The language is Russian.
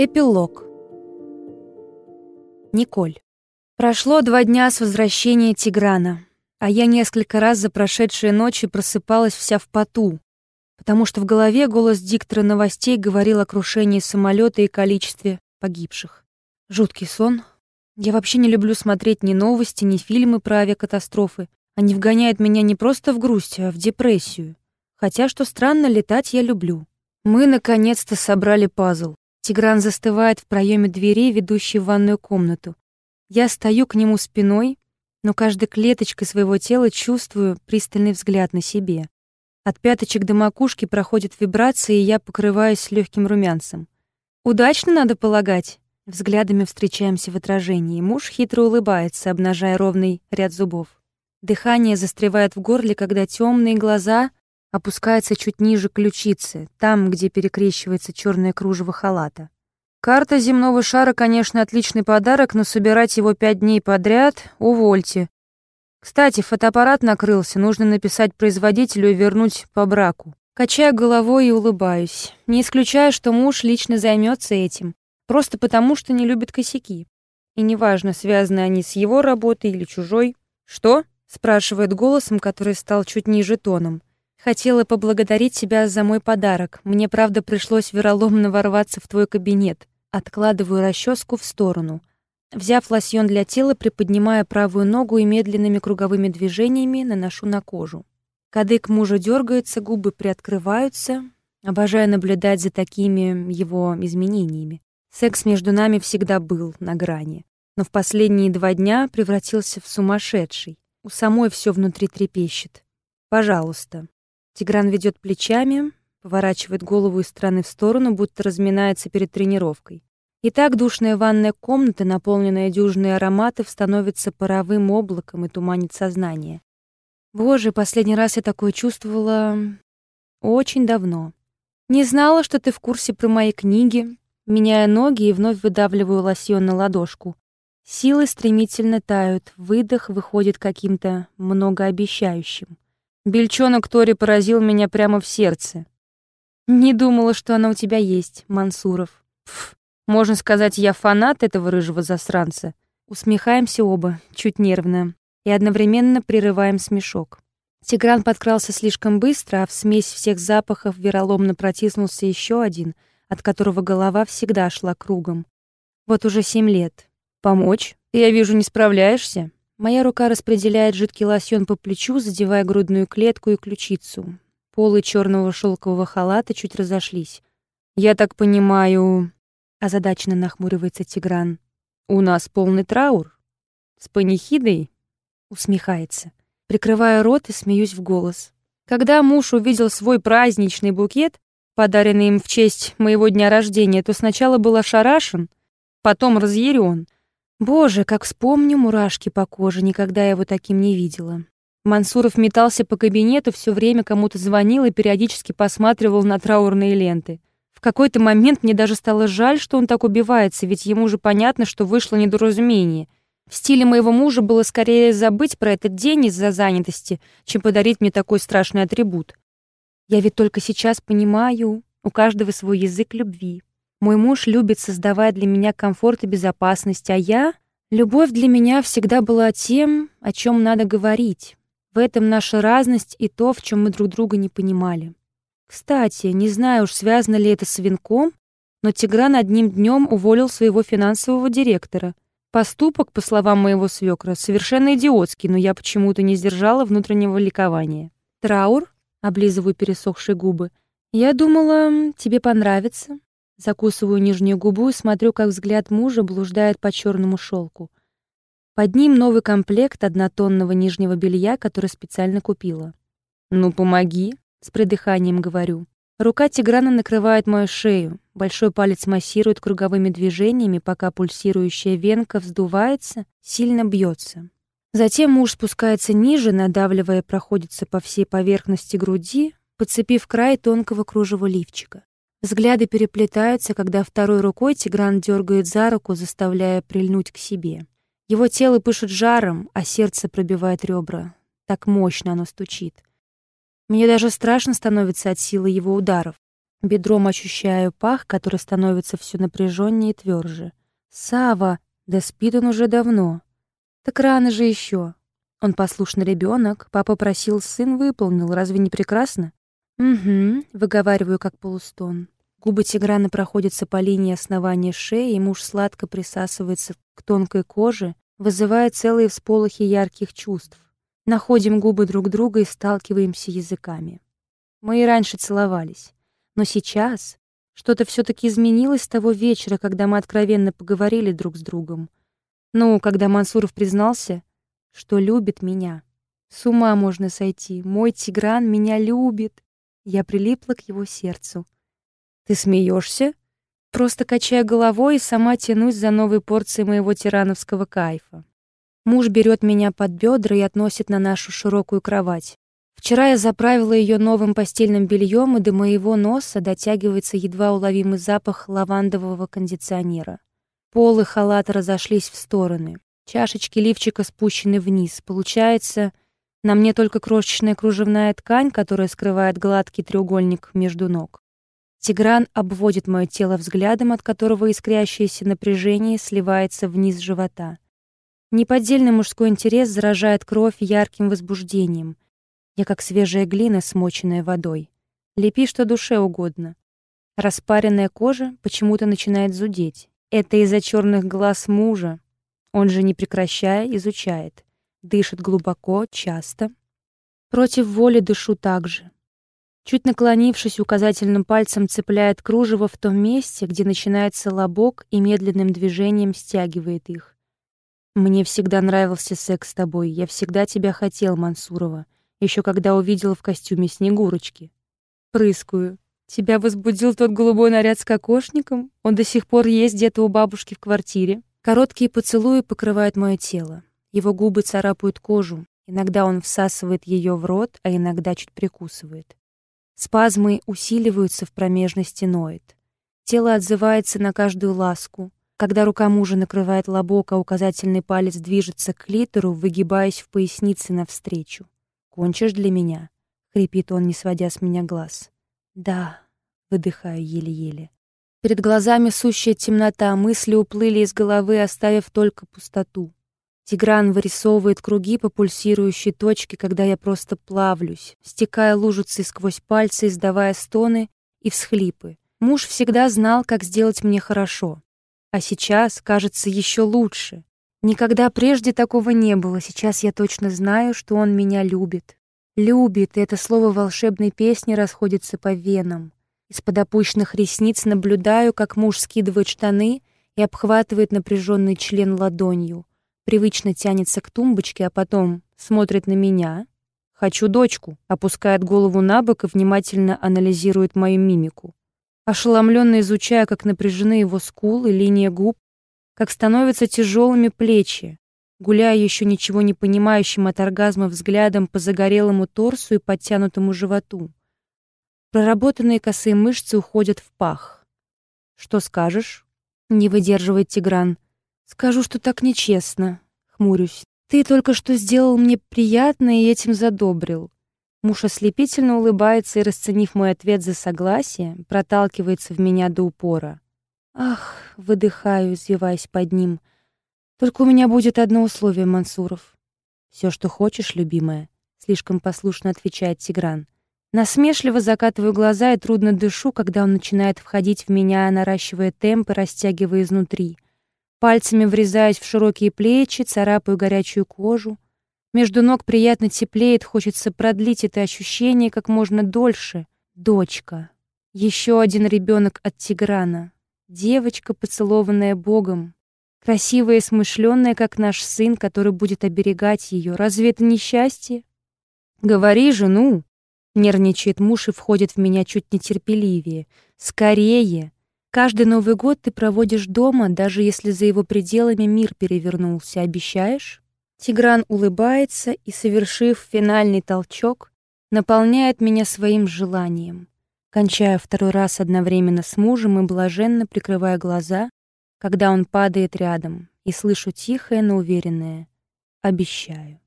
Эпилог. Николь. Прошло два дня с возвращения Тиграна, а я несколько раз за прошедшие ночи просыпалась вся в поту, потому что в голове голос диктора новостей говорил о крушении самолета и количестве погибших. Жуткий сон. Я вообще не люблю смотреть ни новости, ни фильмы про авиакатастрофы. Они вгоняют меня не просто в грусть, а в депрессию. Хотя, что странно, летать я люблю. Мы наконец-то собрали пазл. Тигран застывает в проеме двери, ведущей в ванную комнату. Я стою к нему спиной, но каждой клеточкой своего тела чувствую пристальный взгляд на себе. От пяточек до макушки проходят вибрации, и я покрываюсь легким румянцем. Удачно, надо полагать. Взглядами встречаемся в отражении. Муж хитро улыбается, обнажая ровный ряд зубов. Дыхание застревает в горле, когда темные глаза опускается чуть ниже ключицы, там, где перекрещивается черное кружево халата. Карта земного шара, конечно, отличный подарок, но собирать его пять дней подряд — увольте. Кстати, фотоаппарат накрылся, нужно написать производителю и вернуть по браку. Качаю головой и улыбаюсь. Не исключаю, что муж лично займется этим, просто потому что не любит косяки. И неважно, связаны они с его работой или чужой. «Что?» — спрашивает голосом, который стал чуть ниже тоном. Хотела поблагодарить тебя за мой подарок. Мне, правда, пришлось вероломно ворваться в твой кабинет. Откладываю расческу в сторону. Взяв лосьон для тела, приподнимая правую ногу и медленными круговыми движениями наношу на кожу. Кадык мужа дергается, губы приоткрываются. Обожаю наблюдать за такими его изменениями. Секс между нами всегда был на грани, но в последние два дня превратился в сумасшедший. У самой все внутри трепещет. Пожалуйста, Тигран ведет плечами, поворачивает голову из стороны в сторону, будто разминается перед тренировкой. И так душная ванная комната, наполненная дюжиной ароматов, становится паровым облаком и туманит сознание. Боже, последний раз я такое чувствовала очень давно. Не знала, что ты в курсе про мои книги. Меняя ноги и вновь выдавливаю лосьон на ладошку. Силы стремительно тают, выдох выходит каким-то многообещающим. Бельчонок Тори поразил меня прямо в сердце. Не думала, что она у тебя есть, Мансуров. Пф, можно сказать, я фанат этого рыжего засранца. Усмехаемся оба, чуть нервно, и одновременно прерываем смешок. Тигран подкрался слишком быстро, а в смесь всех запахов вероломно протиснулся еще один, от которого голова всегда шла кругом. Вот уже семь лет. Помочь? Я вижу, не справляешься. Моя рука распределяет жидкий лосьон по плечу, задевая грудную клетку и ключицу. Полы черного шелкового халата чуть разошлись. «Я так понимаю...» — озадаченно нахмуривается Тигран. «У нас полный траур? С панихидой?» — усмехается. Прикрываю рот и смеюсь в голос. Когда муж увидел свой праздничный букет, подаренный им в честь моего дня рождения, то сначала был ошарашен, потом разъярен — Боже, как вспомню мурашки по коже, никогда я его таким не видела. Мансуров метался по кабинету, все время кому-то звонил и периодически посматривал на траурные ленты. В какой-то момент мне даже стало жаль, что он так убивается, ведь ему же понятно, что вышло недоразумение. В стиле моего мужа было скорее забыть про этот день из-за занятости, чем подарить мне такой страшный атрибут. Я ведь только сейчас понимаю, у каждого свой язык любви. Мой муж любит создавать для меня комфорт и безопасность, а я... Любовь для меня всегда была тем, о чем надо говорить. В этом наша разность и то, в чем мы друг друга не понимали. Кстати, не знаю уж, связано ли это с венком, но Тигран одним днем уволил своего финансового директора. Поступок, по словам моего свекра, совершенно идиотский, но я почему-то не сдержала внутреннего ликования. Траур, облизываю пересохшие губы. Я думала, тебе понравится. Закусываю нижнюю губу и смотрю, как взгляд мужа блуждает по черному шелку. Под ним новый комплект однотонного нижнего белья, который специально купила. «Ну, помоги», — с придыханием говорю. Рука Тиграна накрывает мою шею, большой палец массирует круговыми движениями, пока пульсирующая венка вздувается, сильно бьется. Затем муж спускается ниже, надавливая, проходится по всей поверхности груди, подцепив край тонкого кружева лифчика. Взгляды переплетаются, когда второй рукой Тигран дергает за руку, заставляя прильнуть к себе. Его тело пышет жаром, а сердце пробивает ребра. Так мощно оно стучит. Мне даже страшно становится от силы его ударов. Бедром ощущаю пах, который становится все напряженнее и тверже. Сава, да спит он уже давно. Так рано же еще. Он послушный ребенок, папа просил, сын выполнил, разве не прекрасно? Угу, выговариваю как полустон. Губы Тиграна проходятся по линии основания шеи, и муж сладко присасывается к тонкой коже, вызывая целые всполохи ярких чувств. Находим губы друг друга и сталкиваемся языками. Мы и раньше целовались. Но сейчас что-то все таки изменилось с того вечера, когда мы откровенно поговорили друг с другом. Ну, когда Мансуров признался, что любит меня. С ума можно сойти. Мой Тигран меня любит. Я прилипла к его сердцу. Ты смеешься? Просто качая головой и сама тянусь за новой порцией моего тирановского кайфа. Муж берет меня под бедра и относит на нашу широкую кровать. Вчера я заправила ее новым постельным бельем, и до моего носа дотягивается едва уловимый запах лавандового кондиционера. Полы халата разошлись в стороны. Чашечки лифчика спущены вниз. Получается, на мне только крошечная кружевная ткань, которая скрывает гладкий треугольник между ног. Тигран обводит мое тело взглядом, от которого искрящееся напряжение сливается вниз живота. Неподдельный мужской интерес заражает кровь ярким возбуждением. Я как свежая глина, смоченная водой. Лепи, что душе угодно. Распаренная кожа почему-то начинает зудеть. Это из-за черных глаз мужа. Он же, не прекращая, изучает. Дышит глубоко, часто. Против воли дышу так же. Чуть наклонившись, указательным пальцем цепляет кружево в том месте, где начинается лобок и медленным движением стягивает их. Мне всегда нравился секс с тобой. Я всегда тебя хотел, Мансурова. Еще когда увидел в костюме Снегурочки. Прыскую. Тебя возбудил тот голубой наряд с кокошником? Он до сих пор есть где-то у бабушки в квартире. Короткие поцелуи покрывают мое тело. Его губы царапают кожу. Иногда он всасывает ее в рот, а иногда чуть прикусывает. Спазмы усиливаются в промежности ноет. Тело отзывается на каждую ласку, когда рука мужа накрывает лобок, а указательный палец движется к клитору, выгибаясь в пояснице навстречу. «Кончишь для меня?» — хрипит он, не сводя с меня глаз. «Да», — выдыхаю еле-еле. Перед глазами сущая темнота, мысли уплыли из головы, оставив только пустоту. Тигран вырисовывает круги по пульсирующей точке, когда я просто плавлюсь, стекая лужицей сквозь пальцы, издавая стоны и всхлипы. Муж всегда знал, как сделать мне хорошо. А сейчас, кажется, еще лучше. Никогда прежде такого не было. Сейчас я точно знаю, что он меня любит. Любит, и это слово волшебной песни расходится по венам. Из-под опущенных ресниц наблюдаю, как муж скидывает штаны и обхватывает напряженный член ладонью. Привычно тянется к тумбочке, а потом смотрит на меня. «Хочу дочку», опускает голову на бок и внимательно анализирует мою мимику ошеломленно изучая, как напряжены его скулы, линия губ, как становятся тяжелыми плечи, гуляя еще ничего не понимающим от оргазма взглядом по загорелому торсу и подтянутому животу. Проработанные косые мышцы уходят в пах. «Что скажешь?» — не выдерживает Тигран. «Скажу, что так нечестно», — хмурюсь. «Ты только что сделал мне приятно и этим задобрил. Муж ослепительно улыбается и, расценив мой ответ за согласие, проталкивается в меня до упора. Ах, выдыхаю, извиваясь под ним. Только у меня будет одно условие, Мансуров. Все, что хочешь, любимая, слишком послушно отвечает Тигран. Насмешливо закатываю глаза и трудно дышу, когда он начинает входить в меня, наращивая темп и растягивая изнутри. Пальцами врезаюсь в широкие плечи, царапаю горячую кожу. Между ног приятно теплеет, хочется продлить это ощущение как можно дольше. Дочка. Еще один ребенок от Тиграна. Девочка, поцелованная Богом. Красивая и смышленная, как наш сын, который будет оберегать ее. Разве это не счастье? Говори же! Нервничает муж и входит в меня чуть нетерпеливее. Скорее! Каждый Новый год ты проводишь дома, даже если за его пределами мир перевернулся. Обещаешь? Тигран улыбается и, совершив финальный толчок, наполняет меня своим желанием. Кончая второй раз одновременно с мужем и блаженно прикрывая глаза, когда он падает рядом, и слышу тихое, но уверенное «Обещаю».